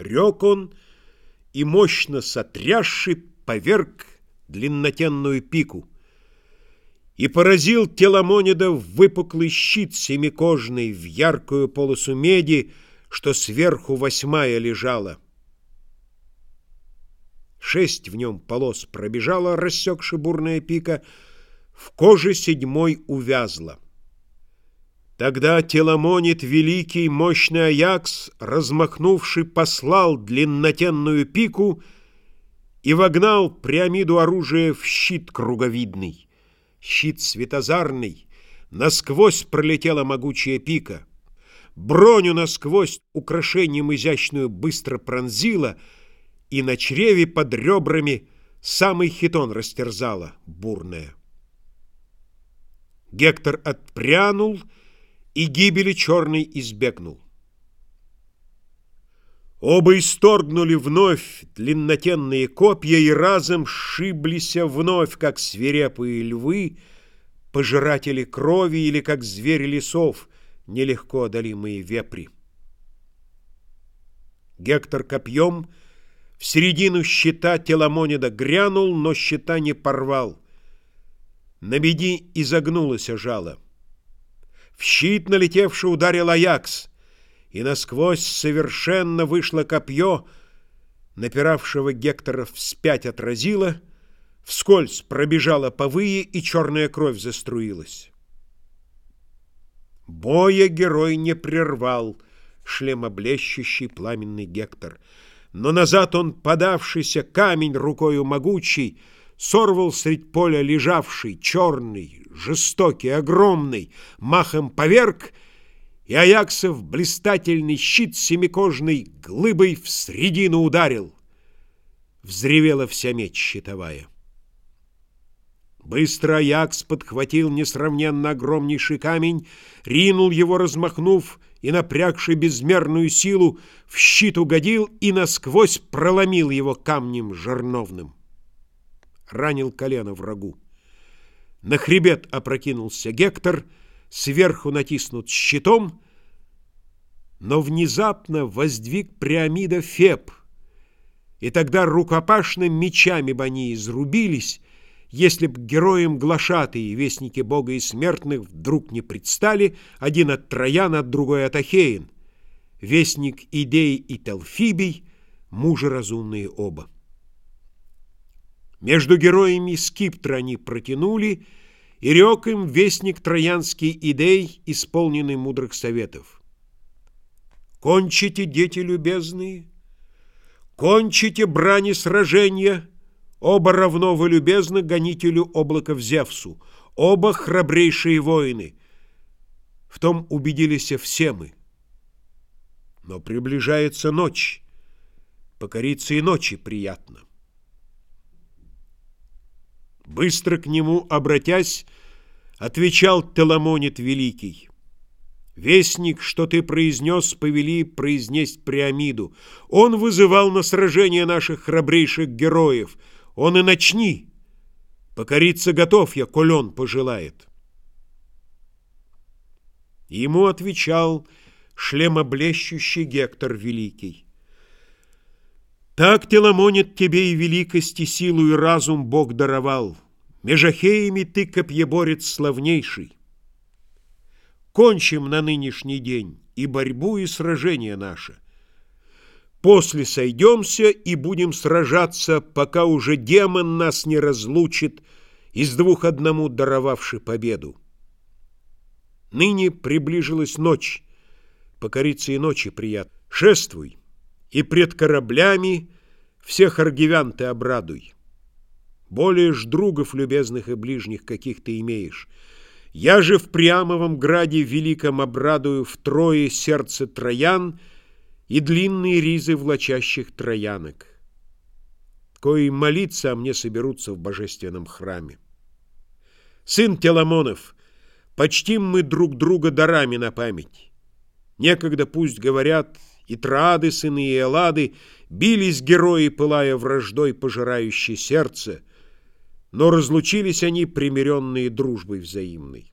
Рек он, и мощно сотрясший поверг длиннотенную пику. И поразил Теламонида в выпуклый щит семикожный, в яркую полосу меди, что сверху восьмая лежала. Шесть в нем полос пробежала, рассекши бурная пика, в коже седьмой увязла. Тогда Теламонит великий, мощный Аякс, размахнувший, послал длиннотенную пику и вогнал Приамиду оружие в щит круговидный. Щит светозарный, насквозь пролетела могучая пика. Броню насквозь украшением изящную быстро пронзила, и на чреве под ребрами самый хитон растерзала, бурная. Гектор отпрянул гибели черной избегнул. Оба исторгнули вновь длиннотенные копья и разом сшиблися вновь, как свирепые львы, пожиратели крови или как звери лесов, нелегко одолимые вепри. Гектор копьем в середину щита Теламонида грянул, но щита не порвал. На беди изогнулось жало. В щит налетевший ударил Аякс, и насквозь совершенно вышло копье, напиравшего Гектора вспять отразило, вскользь пробежала повые, и черная кровь заструилась. Боя герой не прервал, шлемоблещущий пламенный Гектор, но назад он, подавшийся камень рукою могучий, сорвал средь поля лежавший, черный, жестокий, огромный, махом поверг, и Аяксов блистательный щит семикожный глыбой в средину ударил. Взревела вся меч щитовая. Быстро Аякс подхватил несравненно огромнейший камень, ринул его, размахнув, и, напрягший безмерную силу, в щит угодил и насквозь проломил его камнем жерновным ранил колено врагу. На хребет опрокинулся Гектор, сверху натиснут щитом, но внезапно воздвиг Приамида Феб, и тогда рукопашным мечами бы они изрубились, если б героям глашатые, вестники Бога и смертных, вдруг не предстали, один от Троян, от другой от Ахеин, вестник Идей и Телфибий, мужи разумные оба. Между героями скиптра они протянули, и рек им вестник троянский идей, исполненный мудрых советов. «Кончите, дети любезные, кончите брани сражения, оба равно вы любезны гонителю облаков Зевсу, оба храбрейшие воины». В том убедились все мы. Но приближается ночь, покориться и ночи приятно. Быстро к нему обратясь, отвечал Теламонит Великий. Вестник, что ты произнес, повели произнесть Приамиду. Он вызывал на сражение наших храбрейших героев. Он и начни. Покориться готов я, коль он пожелает. Ему отвечал шлемоблещущий Гектор Великий. Так теломонит тебе и великости силу и разум Бог даровал. Межахеями ты копьеборец славнейший. Кончим на нынешний день и борьбу, и сражение наше. После сойдемся и будем сражаться, пока уже демон нас не разлучит, из двух одному даровавший победу. Ныне приближилась ночь, покориться и ночи приятно. Шествуй, и пред кораблями всех аргивян ты обрадуй. Более ж другов любезных и ближних, каких ты имеешь. Я же в Приамовом граде великом обрадую втрое сердце троян и длинные ризы влачащих троянок, кои молиться о мне соберутся в божественном храме. Сын Теламонов, почтим мы друг друга дарами на память. Некогда пусть говорят и Троады, сыны и Эллады, бились герои, пылая враждой, пожирающей сердце, но разлучились они, примиренные дружбой взаимной.